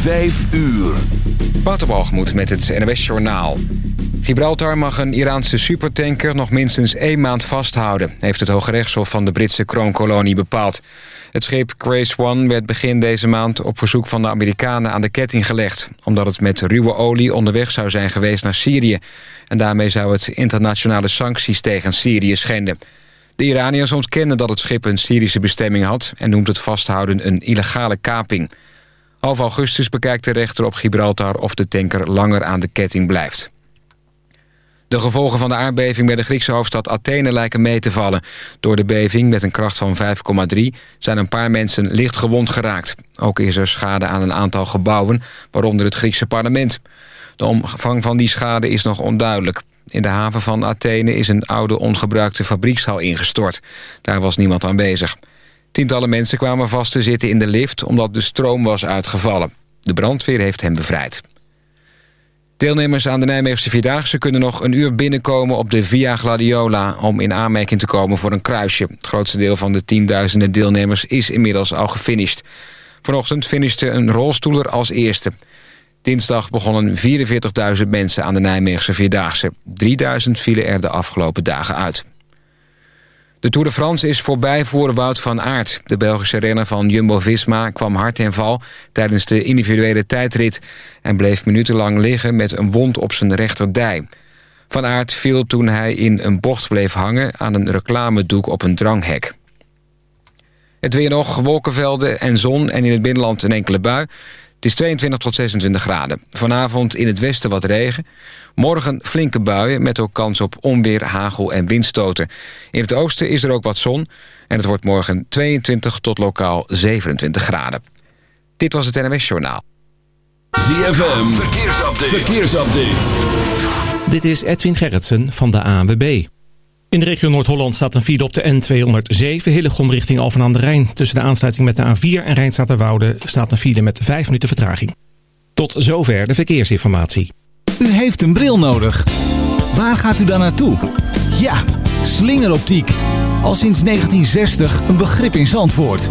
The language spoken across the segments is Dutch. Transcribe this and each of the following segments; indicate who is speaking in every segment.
Speaker 1: Vijf uur.
Speaker 2: Waterbalgemoed met het NWS Journaal. Gibraltar mag een Iraanse supertanker nog minstens één maand vasthouden... heeft het Hoge Rechtshof van de Britse kroonkolonie bepaald. Het schip Grace One werd begin deze maand op verzoek van de Amerikanen aan de ketting gelegd... omdat het met ruwe olie onderweg zou zijn geweest naar Syrië. En daarmee zou het internationale sancties tegen Syrië schenden. De Iraniërs ontkennen dat het schip een Syrische bestemming had... en noemt het vasthouden een illegale kaping... Half augustus bekijkt de rechter op Gibraltar of de tanker langer aan de ketting blijft. De gevolgen van de aardbeving bij de Griekse hoofdstad Athene lijken mee te vallen. Door de beving met een kracht van 5,3 zijn een paar mensen licht gewond geraakt. Ook is er schade aan een aantal gebouwen, waaronder het Griekse parlement. De omvang van die schade is nog onduidelijk. In de haven van Athene is een oude ongebruikte fabriekshal ingestort. Daar was niemand aanwezig. Tientallen mensen kwamen vast te zitten in de lift omdat de stroom was uitgevallen. De brandweer heeft hen bevrijd. Deelnemers aan de Nijmeegse Vierdaagse kunnen nog een uur binnenkomen op de Via Gladiola... om in aanmerking te komen voor een kruisje. Het grootste deel van de tienduizenden deelnemers is inmiddels al gefinished. Vanochtend finishte een rolstoeler als eerste. Dinsdag begonnen 44.000 mensen aan de Nijmeegse Vierdaagse. 3.000 vielen er de afgelopen dagen uit. De Tour de France is voorbij voor Wout van Aert. De Belgische renner van Jumbo-Visma kwam hard in val tijdens de individuele tijdrit... en bleef minutenlang liggen met een wond op zijn rechterdij. Van Aert viel toen hij in een bocht bleef hangen aan een reclamedoek op een dranghek. Het weer nog, wolkenvelden en zon en in het binnenland een enkele bui. Het is 22 tot 26 graden. Vanavond in het westen wat regen. Morgen flinke buien met ook kans op onweer, hagel en windstoten. In het oosten is er ook wat zon. En het wordt morgen 22 tot lokaal 27 graden. Dit was het NMS Journaal.
Speaker 1: ZFM, verkeersupdate. verkeersupdate.
Speaker 3: Dit is Edwin Gerritsen van de ANWB. In de regio Noord-Holland staat een file op de N207 Hillegom richting Alphen aan de Rijn. Tussen de aansluiting met de A4 en Rijnstaterwoude staat een file met 5 minuten vertraging. Tot zover de verkeersinformatie.
Speaker 4: U heeft een bril nodig. Waar gaat u dan naartoe? Ja, slingeroptiek. Al sinds 1960 een begrip in Zandvoort.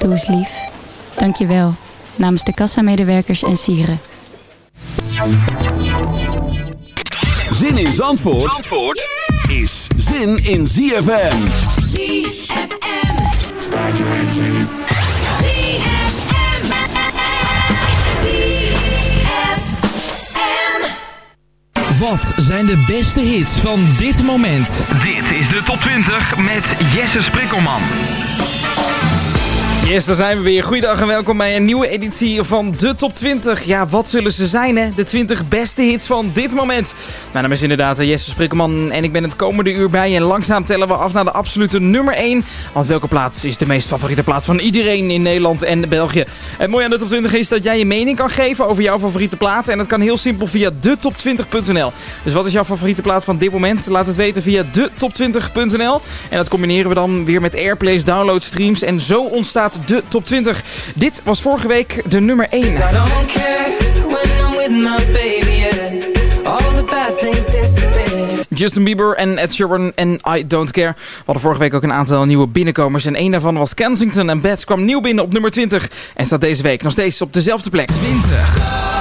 Speaker 5: Doe eens lief. Dank je wel. Namens de kassamedewerkers en sieren.
Speaker 1: Zin in Zandvoort, Zandvoort is zin in ZFM.
Speaker 6: ZFM.
Speaker 7: Wat zijn de beste hits van dit moment?
Speaker 8: Dit is de top 20 met Jesse Sprikkelman.
Speaker 9: Yes, daar zijn we weer. Goeiedag en welkom bij een nieuwe editie van de Top 20. Ja, wat zullen ze zijn hè? De 20 beste hits van dit moment. Mijn naam is inderdaad eh, Jesse Sprikkelman en ik ben het komende uur bij. En langzaam tellen we af naar de absolute nummer 1. Want welke plaats is de meest favoriete plaats van iedereen in Nederland en België? Het mooie aan de Top 20 is dat jij je mening kan geven over jouw favoriete plaat. En dat kan heel simpel via detop20.nl. Dus wat is jouw favoriete plaat van dit moment? Laat het weten via detop20.nl. En dat combineren we dan weer met airplays, download streams. En zo ontstaat de top 20. Dit was vorige week de nummer 1. Justin Bieber en Ed Sheeran en I Don't Care. We hadden vorige week ook een aantal nieuwe binnenkomers. En één daarvan was Kensington en Bats kwam nieuw binnen op nummer 20. En staat deze week nog steeds op dezelfde plek. 20.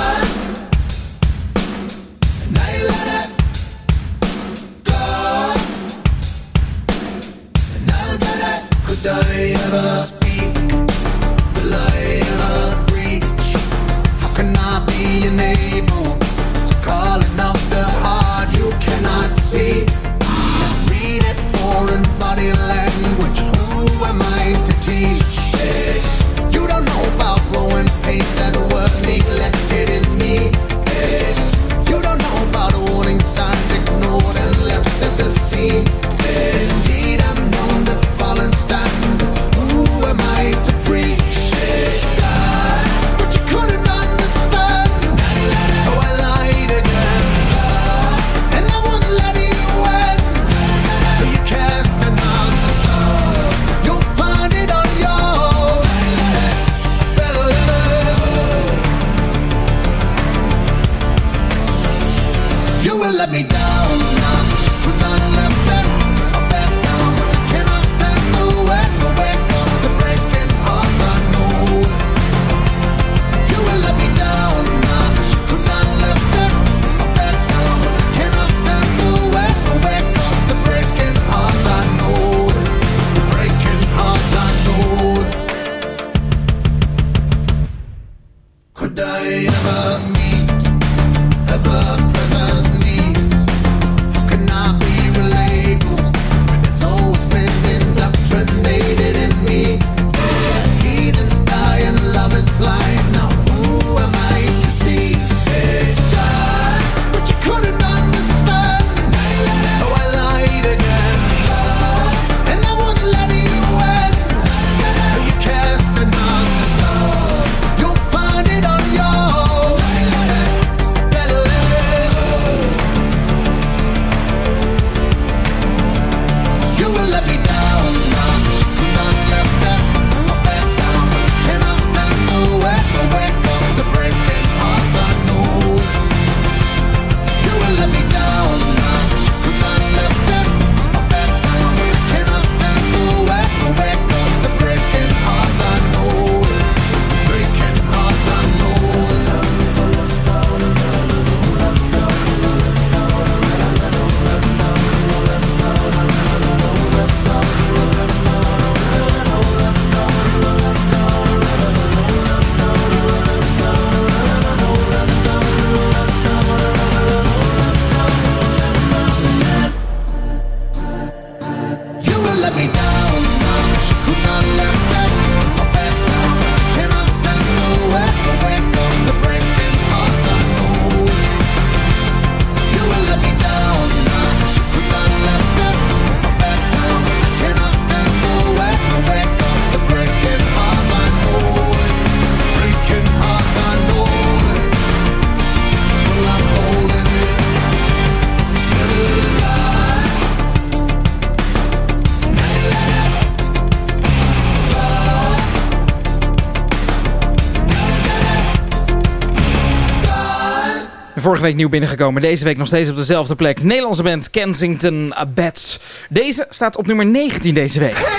Speaker 9: Vorige week nieuw binnengekomen. Deze week nog steeds op dezelfde plek. Nederlandse band Kensington Bats. Deze staat op nummer 19 deze week.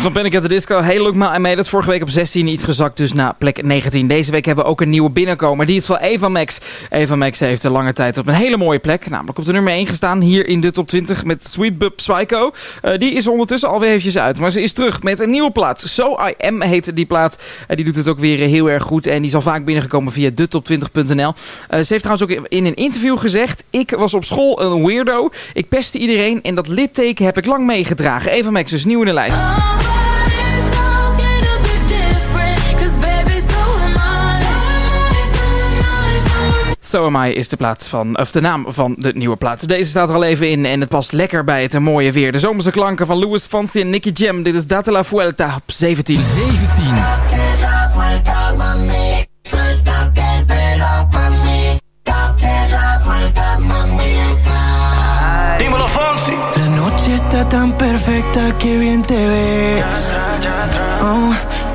Speaker 8: Van Panic at the Disco. Hey, look maar, made het vorige week op 16 iets gezakt, dus naar plek 19. Deze week hebben we ook een nieuwe binnenkomer. Die is van Eva Max. Eva Max heeft een lange tijd op een hele mooie plek. Namelijk op de nummer 1 gestaan, hier in de top 20 met Sweet Bub Psycho. Uh, die is ondertussen alweer eventjes uit, maar ze is terug met een nieuwe plaat. So I Am heet die plaat. Die doet het ook weer heel erg goed en die is al vaak binnengekomen via detop20.nl. Uh, ze heeft trouwens ook in een interview gezegd... ik was op school een weirdo, ik pestte iedereen en dat litteken heb ik lang meegedragen. Eva Max is nieuw in de lijst. So Am I is de, plaat van, of de naam van de nieuwe plaat. Deze staat er al even in en het past lekker bij het mooie weer. De zomerse klanken van Louis Fonsi en Nicky Jam. Dit is Date la Vuelta op 17.
Speaker 10: 17.
Speaker 9: Dímelo, Fonsi. La noche está tan perfecta que bien te ves. Oh,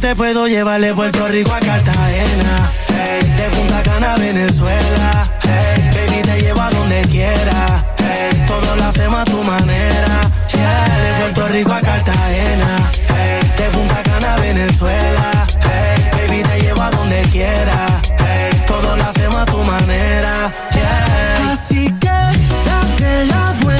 Speaker 9: te puedo llevar de Puerto Rico a Cartagena. De Punta Cana a Venezuela. Hey, baby, te llevo a donde quiera. Hey, todo lo hacemos a tu manera. De Puerto Rico a Cartagena. De Punta Cana a Venezuela. Baby, te llevo a donde quiera. Todo lo hacemos a tu manera. Así que date la vuelta,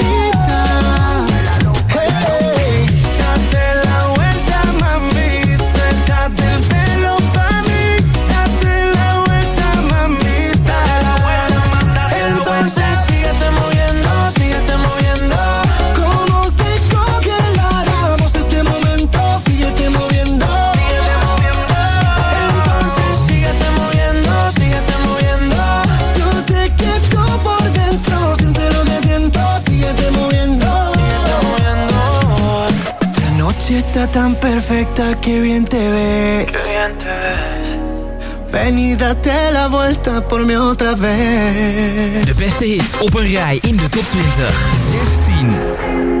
Speaker 9: Tan perfecta que bien te ves.
Speaker 11: bien te ves.
Speaker 9: Ven y date la vuelta por mí otra vez.
Speaker 7: De beste hits op een rij in de top 20. 16.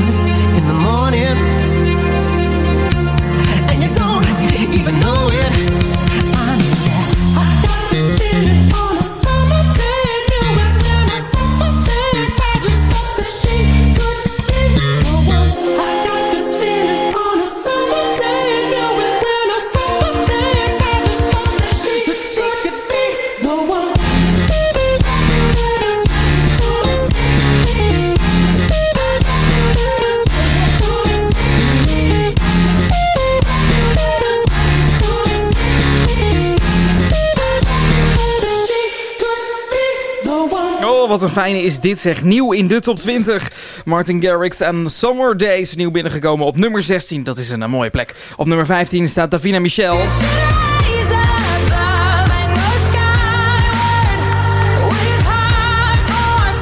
Speaker 8: wat een fijne is dit zeg. Nieuw in de top 20. Martin Garrix en Summer Days. Nieuw binnengekomen op nummer 16. Dat is een, mooie plek. Op nummer 15 staat Davina Michel.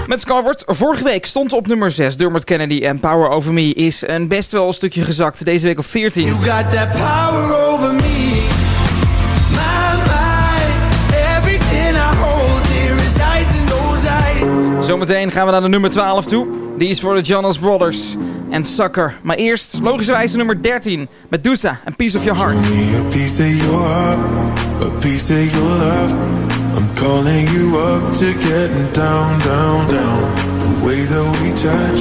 Speaker 8: Met Skyward. Vorige week stond op nummer 6 Dermot Kennedy en Power Over Me is een best wel een stukje gezakt. Deze week op 14.
Speaker 12: You got that power over me.
Speaker 8: Zometeen gaan we naar de nummer 12 toe. Die is voor de Jonas Brothers en Sucker. Maar eerst, logischerwijze nummer 13. Met Medusa en Piece of Your Heart.
Speaker 13: A piece of your heart, a piece of your love. I'm calling you up to getting down, down, down. The way that we touch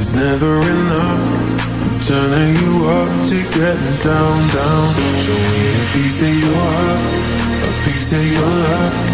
Speaker 13: is never enough. Turning you up to getting down, down. Show me a piece of your heart, a piece of your love.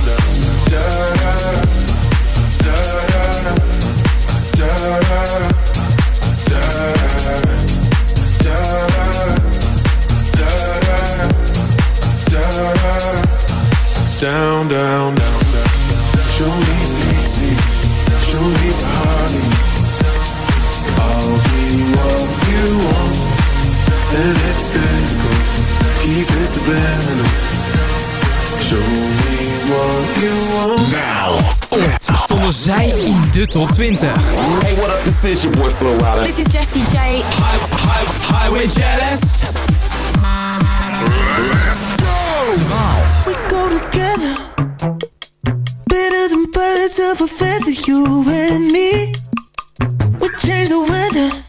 Speaker 13: Down, down, down, down. Show me pity, show me honey. I'll be what you want, and it's physical. Keep it spinning. Show me what you want.
Speaker 7: Top 20.
Speaker 14: Hey, what up? This is your boy Flo Rida.
Speaker 15: This is Jessie J.
Speaker 14: Hi, hi, highway jealous.
Speaker 12: Let's go.
Speaker 7: 12.
Speaker 12: We go together. Better than birds of a feather, you and me. We change the weather.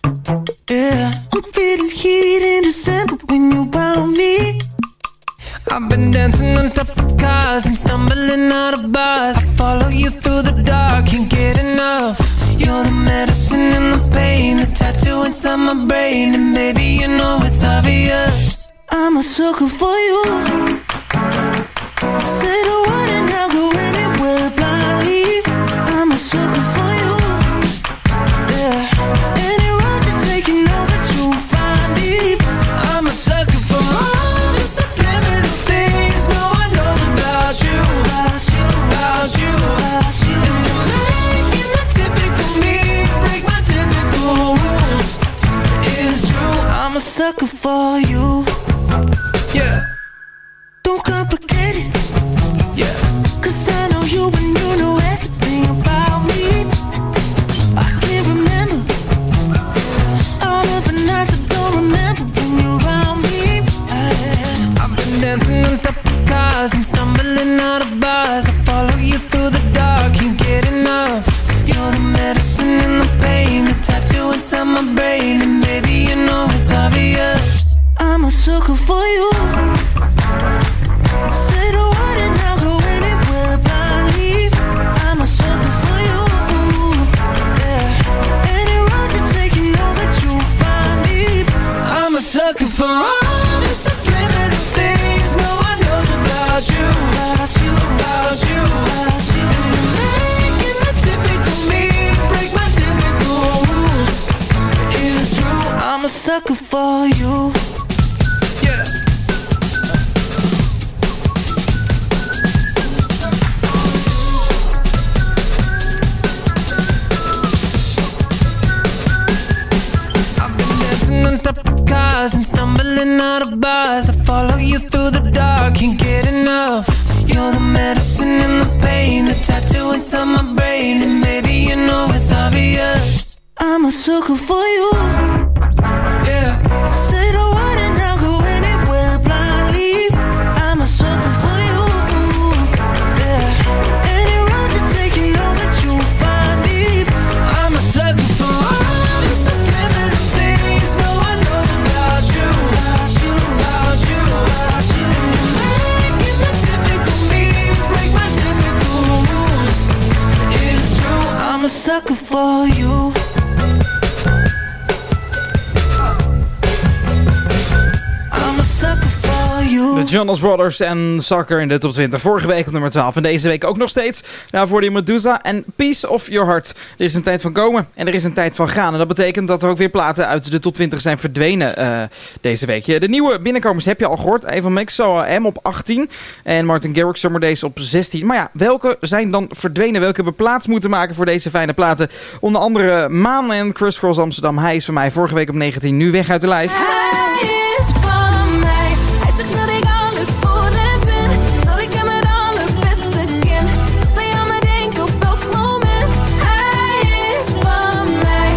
Speaker 8: Jonas Brothers en Sucker in de top 20. Vorige week op nummer 12 en deze week ook nog steeds. Daarvoor die Medusa en Peace of Your Heart. Er is een tijd van komen en er is een tijd van gaan. En dat betekent dat er ook weer platen uit de top 20 zijn verdwenen eh, deze week. De nieuwe binnenkomers heb je al gehoord. Evan Mix, M op 18 en Martin Garrix Summer Days op 16. Maar ja, welke zijn dan verdwenen? Welke hebben plaats moeten maken voor deze fijne platen? Onder andere Maan en Chris Cross Amsterdam. Hij is van mij vorige week op 19, nu weg uit de lijst.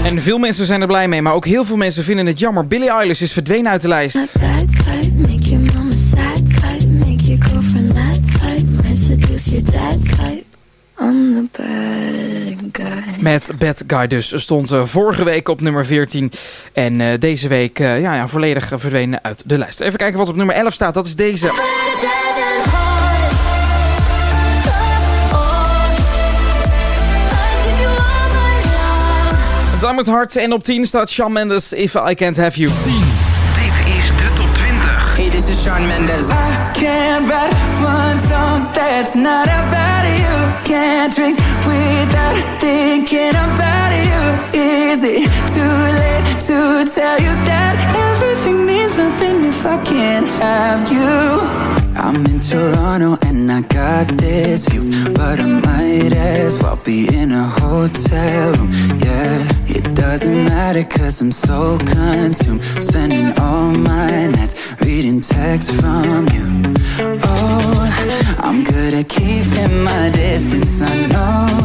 Speaker 8: En veel mensen zijn er blij mee, maar ook heel veel mensen vinden het jammer. Billie Eilish is verdwenen uit de lijst. Met Bad Guy dus stond eh, vorige week op nummer 14. En eh, deze week eh, ja, ja, volledig verdwenen uit de lijst. Even kijken wat op nummer 11 staat. Dat is deze. Diamond Heart en op 10 staat Shawn Mendes If I Can't Have You.
Speaker 7: Dit is de top 20. Hey, this is Shawn Mendes.
Speaker 11: I can't write one song that's not about you. Can't drink without thinking about you. Is it too late to tell you that everything means nothing if I can't have you?
Speaker 15: I'm in Toronto and I got this view, but I might as well be in a hotel room. Yeah, it doesn't matter cause I'm so consumed, spending all my nights reading texts from you. Oh, I'm good at keeping my distance. I know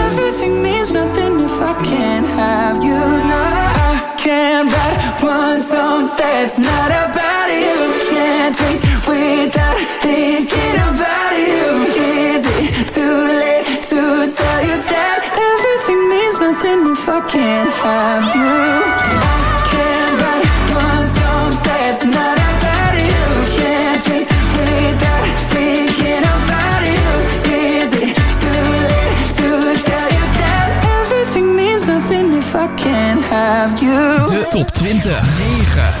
Speaker 15: That's not about you. Can't drink without thinking about you. Is it too late to tell you that everything means nothing if I can't have you? Is if I have you?
Speaker 7: De top 20. 9.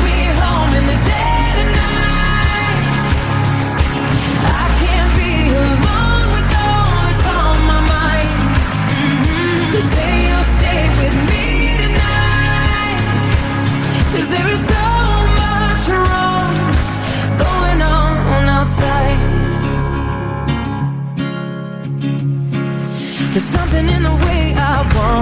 Speaker 12: in the way I wanna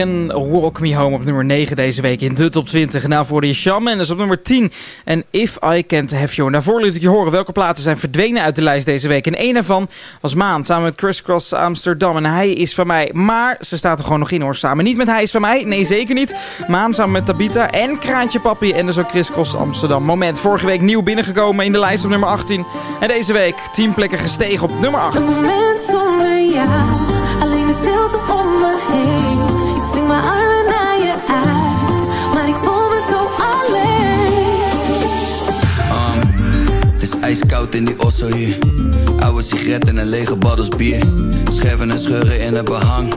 Speaker 8: en Walk Me Home op nummer 9 deze week in de top 20. En daarvoor je Shawn Mendes op nummer 10. En If I Can't Have You. En daarvoor liet ik je horen welke platen zijn verdwenen uit de lijst deze week. En een daarvan was Maan samen met Chris Cross Amsterdam. En Hij is van mij. Maar ze staat er gewoon nog in hoor samen. Niet met Hij is van mij. Nee, zeker niet. Maan samen met Tabita en Kraantje Papi. En dus ook Chris Cross Amsterdam. Moment. Vorige week nieuw binnengekomen in de lijst op nummer 18. En deze week 10 plekken gestegen op nummer 8.
Speaker 12: Een moment zonder jou, alleen de stilte om me heen.
Speaker 16: In die osso hier. Oude sigaret en een lege baddels bier. Scherven en scheuren in het behang.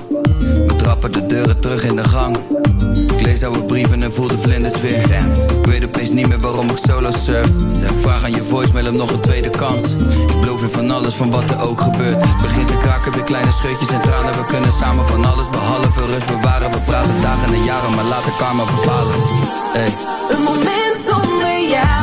Speaker 16: We trappen de deuren terug in de gang. Lees oude brieven en voel de vlinders weer. Ik weet opeens niet meer waarom ik solo surf. Vraag aan je voicemail om nog een tweede kans. Ik beloof je van alles, van wat er ook gebeurt. Begint te kraken, weer kleine scheutjes en tranen. We kunnen samen van alles behalve rust bewaren. We praten dagen en jaren, maar laten karma bepalen. Hey.
Speaker 12: Een moment zonder jou,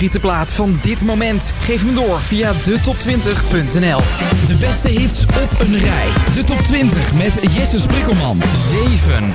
Speaker 8: favoriete plaat van dit moment? Geef hem door via de top20.nl.
Speaker 17: De beste hits op een rij. De top 20 met Jesse Sprikkelman. 7.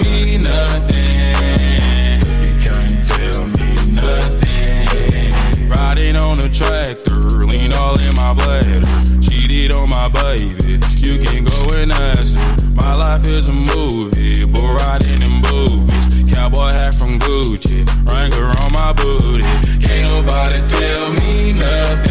Speaker 18: blood. Cheated on my baby. You can go and ask me. My life is a movie, but riding in boobies. Cowboy hat from Gucci, Wrangler on my booty. Can't nobody tell me nothing.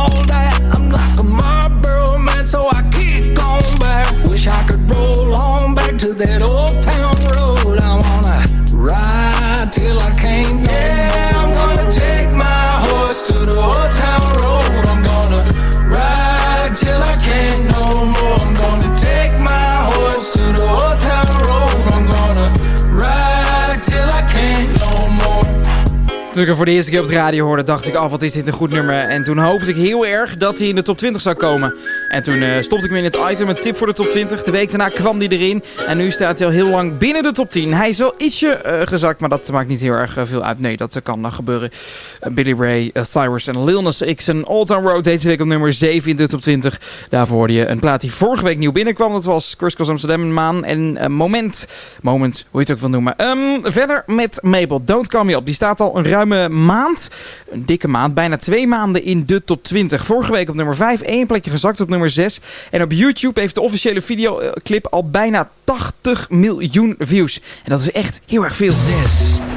Speaker 8: Toen ik hem voor de eerste keer op de radio hoorde, dacht ik, af wat is dit een goed nummer. En toen hoopte ik heel erg dat hij in de top 20 zou komen. En toen eh, stopte ik hem in het item, een tip voor de top 20. De week daarna kwam hij erin. En nu staat hij al heel lang binnen de top 10. Hij is wel ietsje eh, gezakt, maar dat maakt niet heel erg eh, veel uit. Nee, dat kan gebeuren. Billy Ray, Cyrus en Lil Nas X en Old Town Road deze week op nummer 7 in de top 20. Daarvoor hoorde je een plaat die vorige week nieuw binnenkwam. Dat was Chris Amsterdam, Maan en Moment. Moment, hoe je het ook wil noemen. Um, verder met Mabel, Don't Call Me Up. Die staat al een ruime maand, een dikke maand, bijna twee maanden in de top 20. Vorige week op nummer 5, één plekje gezakt op nummer 6. En op YouTube heeft de officiële videoclip al bijna 80 miljoen views. En dat is echt heel erg veel. 6.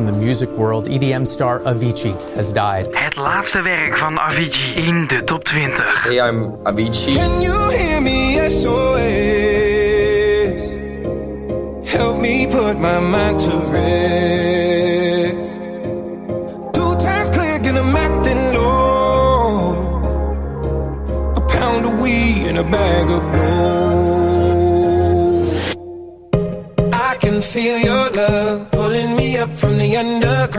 Speaker 19: From the music world, EDM star Avicii has died.
Speaker 8: Het laatste werk van Avicii in de top 20.
Speaker 19: Hey, I'm Avicii.
Speaker 12: Can you hear me? SOS. Help me put my mind to rest. Two times click and I'm acting low. A pound of weed and a bag of blow.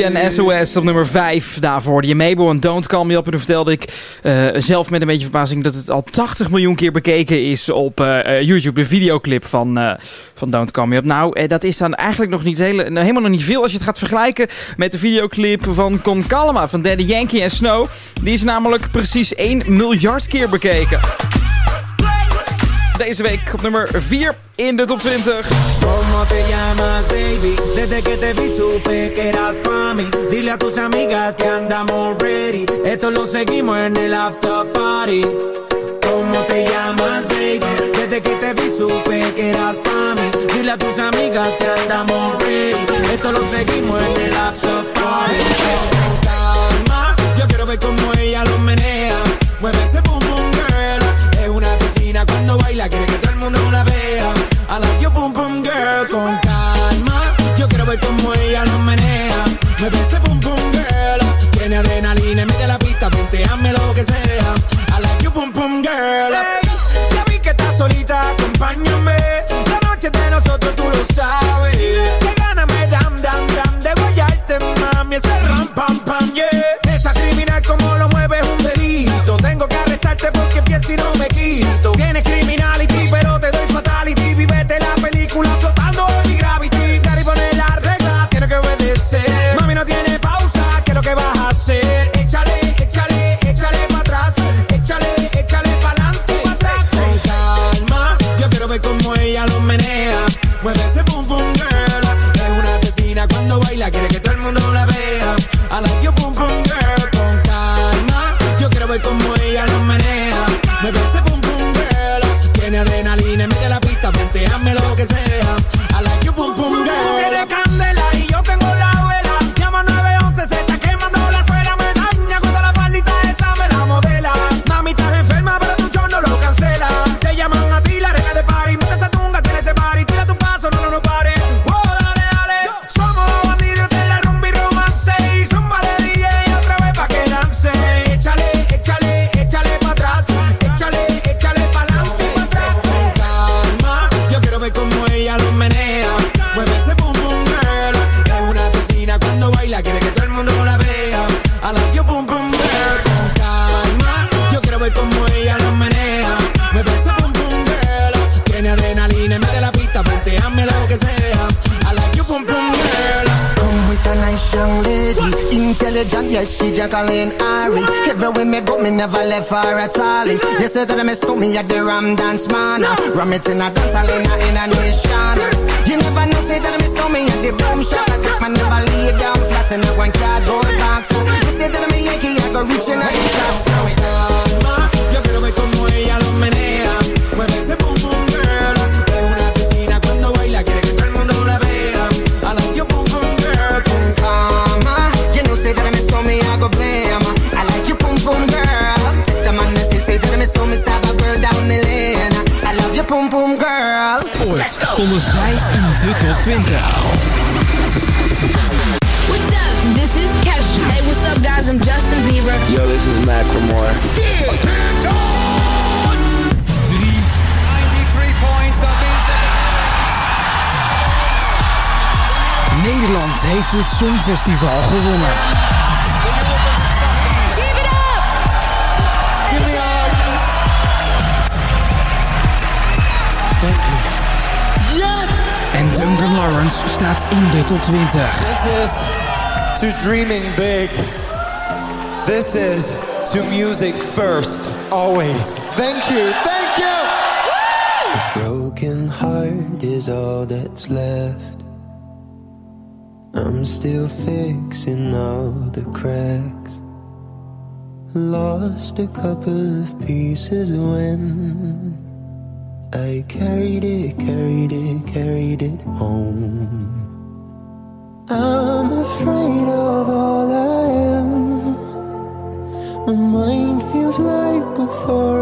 Speaker 8: En SOS op nummer 5. Daarvoor die Mabel en Don't Call Me Up. En toen vertelde ik eh, zelf met een beetje verbazing dat het al 80 miljoen keer bekeken is op eh, eh, YouTube. De videoclip van, van Don't Call Me Up. Nou, dat is dan eigenlijk nog niet hele, nou, helemaal nog niet veel als je het gaat vergelijken met de videoclip van Con Calma van Daddy Yankee en Snow. Die is namelijk precies 1 miljard keer bekeken. Deze week op nummer 4 in de top 20.
Speaker 20: ¿Cómo te llamas, baby? Desde que te vi supe que eras pa'. Dile a tus amigas que andamos ready. Esto lo seguimos en el after party. ¿Cómo te llamas, baby? Desde que te vi supe que eras pa'. Dile a tus amigas que andamos ready. Esto lo seguimos en el after party. Calma, yo quiero ver cómo ella lo. Cuando baila, quiere que todo el mundo la vea. I like your boom boom girl. Con calma, yo quiero ver cómo ella lo menea. Mueve ese boom boom girl. Tiene adrenalina y mete la pista, venteame lo que sea. I like your boom boom girl. Hey, ya vi que estás solita, acompáñame. La noche de nosotros, tú lo sabes.
Speaker 7: Stonden zij in de top 20.
Speaker 6: What's up? This is Kesha. Hey, what's up, guys? I'm Justin Bieber.
Speaker 9: Yo, this is Mac Lamore.
Speaker 7: Nederland heeft het Songfestival gewonnen. En Duncan Lawrence staat in de top 20.
Speaker 21: This is to dreaming big. This is to music first, always. Thank you, thank you!
Speaker 9: A broken heart is all that's left. I'm still fixing all the cracks. Lost a couple of pieces when I carried it, carried it, carried it home. I'm afraid of all I am. My mind feels like a foreign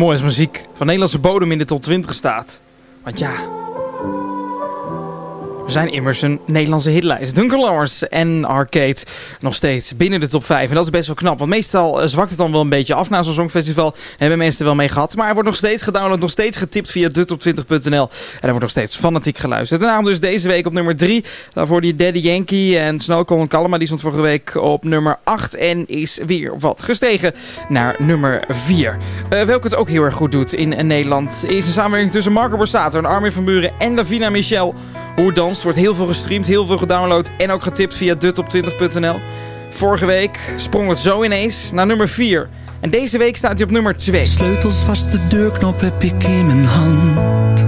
Speaker 8: altijd mooi muziek van Nederlandse bodem in de top 20 staat. Want ja, we zijn immers een Nederlandse hitlijst. Duncan en Arcade nog steeds binnen de top 5. En dat is best wel knap. Want meestal eh, zwakt het dan wel een beetje af na zo'n songfestival. Hebben mensen er wel mee gehad. Maar er wordt nog steeds gedownload, nog steeds getipt via detop20.nl. En er wordt nog steeds fanatiek geluisterd. En daarom dus deze week op nummer 3. Daarvoor die Daddy Yankee en Snow Colin Kalma. Die stond vorige week op nummer 8. En is weer wat gestegen naar nummer 4. Uh, welke het ook heel erg goed doet in, in Nederland. Is een samenwerking tussen Marco Borsato en Armin van Buren en Davina Michel. Hoe danst wordt heel veel gestreamd, heel veel gedownload en ook getipt via detop20.nl. Vorige week sprong het zo ineens naar nummer 4. En deze week staat hij op nummer 2.
Speaker 22: Sleutels vast de deurknop heb ik in mijn hand.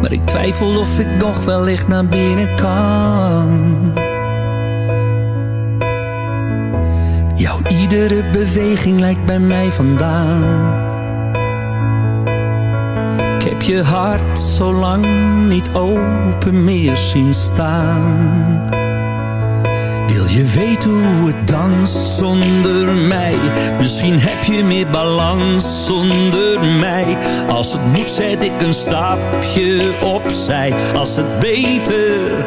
Speaker 22: Maar ik twijfel of ik nog wellicht naar binnen kan. Jouw iedere beweging lijkt bij mij vandaan. Je hart zo lang niet open meer zien staan. Wil Je weet hoe het danst zonder mij. Misschien heb je meer balans zonder mij. Als het moet zet ik een stapje opzij. Als het beter,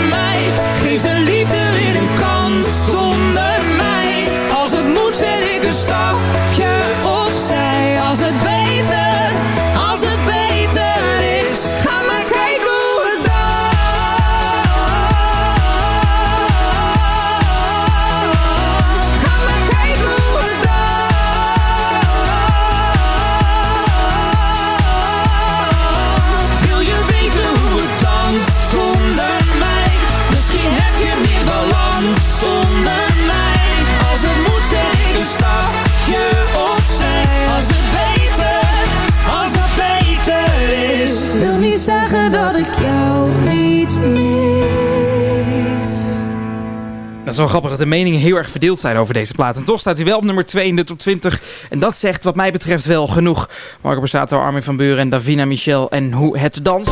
Speaker 23: de
Speaker 8: meningen heel erg verdeeld zijn over deze plaat. En toch staat hij wel op nummer 2 in de top 20. En dat zegt wat mij betreft wel genoeg. Marco Borsato, Armin van Buren en Davina Michel en hoe het danst.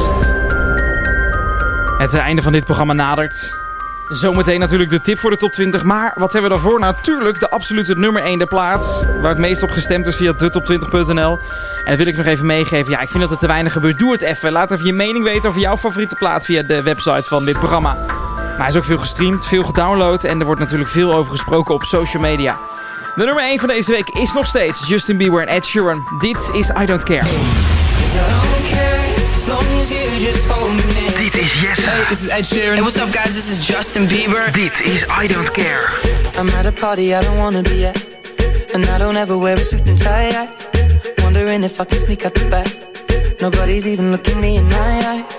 Speaker 8: Het einde van dit programma nadert. Zometeen natuurlijk de tip voor de top 20. Maar wat hebben we daarvoor? Natuurlijk de absolute nummer 1 de plaats. Waar het meest op gestemd is via detop20.nl. En dat wil ik nog even meegeven. Ja, ik vind dat er te weinig gebeurt. Doe het even. Laat even je mening weten over jouw favoriete plaat via de website van dit programma. Maar hij is ook veel gestreamd, veel gedownload. En er wordt natuurlijk veel over gesproken op social media. De nummer 1 van deze week is nog steeds Justin Bieber en Ed Sheeran. Dit is I Don't Care.
Speaker 12: Dit is Yes. Hey, this is Ed Sheeran. Hey, what's up, guys? This is Justin Bieber.
Speaker 8: Dit is I Don't Care.
Speaker 12: I'm at a party I don't wanna be at. And I don't ever wear a suit and tie. Wondering if I can sneak out the back. Nobody's even looking me in my eyes.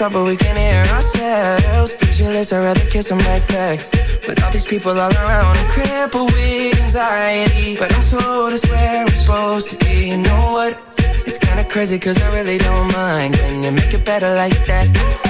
Speaker 12: Talk, but we can't hear ourselves. Pictureless, I'd rather kiss them right back. But all these people all around, I'm crippled with anxiety. But I'm told it's where I'm supposed to be. You know what? It's kinda crazy, cause I really don't mind. Can you make it better like that?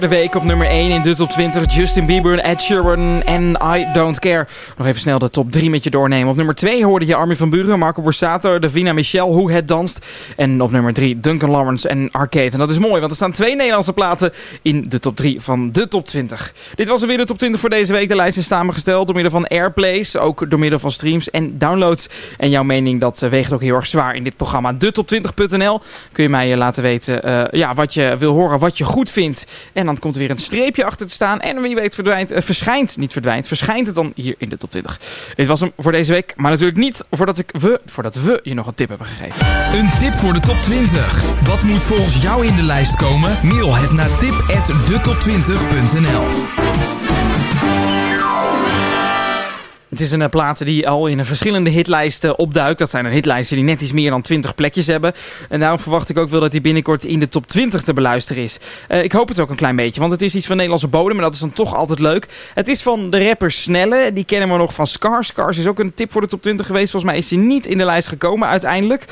Speaker 8: derde week op nummer 1 in de top 20. Justin Bieber, Ed Sheeran en I Don't Care. Nog even snel de top 3 met je doornemen. Op nummer 2 hoorde je Armin van Buren, Marco Borsato, Davina Michel, Hoe Het Danst. En op nummer 3 Duncan Lawrence en Arcade. En dat is mooi, want er staan twee Nederlandse platen in de top 3 van de top 20. Dit was weer de top 20 voor deze week. De lijst is samengesteld door middel van airplays, ook door middel van streams en downloads. En jouw mening, dat eh, weegt ook heel erg zwaar in dit programma. De top20.nl kun je mij eh, laten weten eh, ja, wat je wil horen, wat je goed vindt. En dan komt er weer een streepje achter te staan. En wie weet verdwijnt, eh, verschijnt, niet verdwijnt, verschijnt het dan hier in de top 20. Dit was hem voor deze week. Maar natuurlijk niet voordat, ik, we, voordat we je nog een tip hebben gegeven.
Speaker 7: Een tip voor de top 20. Wat moet volgens jou in de lijst komen? Mail het naar tip@detop20.nl.
Speaker 8: Het is een uh, plaat die al in verschillende hitlijsten opduikt. Dat zijn een hitlijsten die net iets meer dan 20 plekjes hebben. En daarom verwacht ik ook wel dat hij binnenkort in de top 20 te beluisteren is. Uh, ik hoop het ook een klein beetje, want het is iets van Nederlandse bodem. En dat is dan toch altijd leuk. Het is van de rapper Snelle. Die kennen we nog van Scars. Scars is ook een tip voor de top 20 geweest. Volgens mij is hij niet in de lijst gekomen uiteindelijk.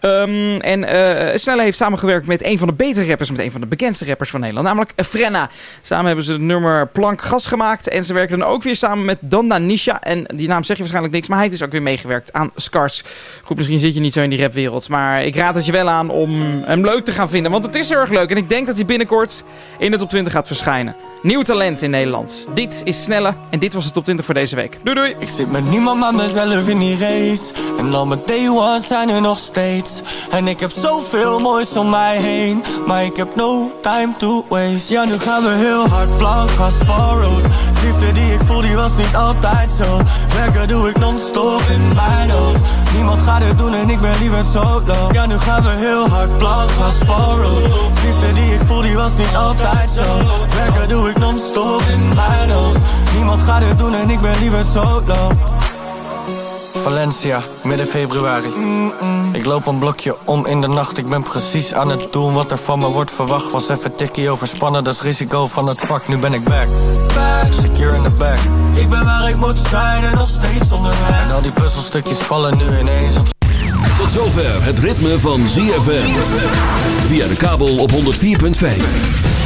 Speaker 8: Um, en uh, Snelle heeft samengewerkt met een van de betere rappers. Met een van de bekendste rappers van Nederland. Namelijk Frenna. Samen hebben ze het nummer Plank Gas gemaakt. En ze werken dan ook weer samen met Danda Nisha. En die naam zeg je waarschijnlijk niks, maar hij heeft dus ook weer meegewerkt aan Scars. Goed, misschien zit je niet zo in die rapwereld, maar ik raad het je wel aan om hem leuk te gaan vinden, want het is erg leuk. En ik denk dat hij binnenkort in de top 20 gaat verschijnen. Nieuw talent in Nederland. Dit is Snelle en dit was de top 20 voor deze week. Doei doei!
Speaker 24: Ik zit met niemand maar mezelf in die race. En al mijn day ones zijn er nog steeds. En ik heb zoveel moois om mij heen. Maar ik heb no time to waste. Ja, nu gaan we heel hard blank gaan road. Liefde die ik voel, die was niet altijd zo. Werken doe ik non-stop in mijn hoofd. Niemand gaat het doen en ik ben liever solo. Ja, nu gaan we heel hard blank gaan road. Liefde die ik voel, die was niet altijd zo. Werken doe ik non-stop in mijn hoofd. Niemand gaat het doen en ik ben liever solo. Valencia, midden februari. Ik loop een blokje om in de nacht. Ik ben precies aan het doen wat er van me wordt verwacht. Was even tikkie overspannen, dat is risico van het vak. Nu ben ik back. Back, secure in the back. Ik ben waar ik moet zijn en nog steeds onderweg. En al die puzzelstukjes vallen nu ineens op.
Speaker 25: Tot zover het ritme van ZFM. Via de kabel op 104.5.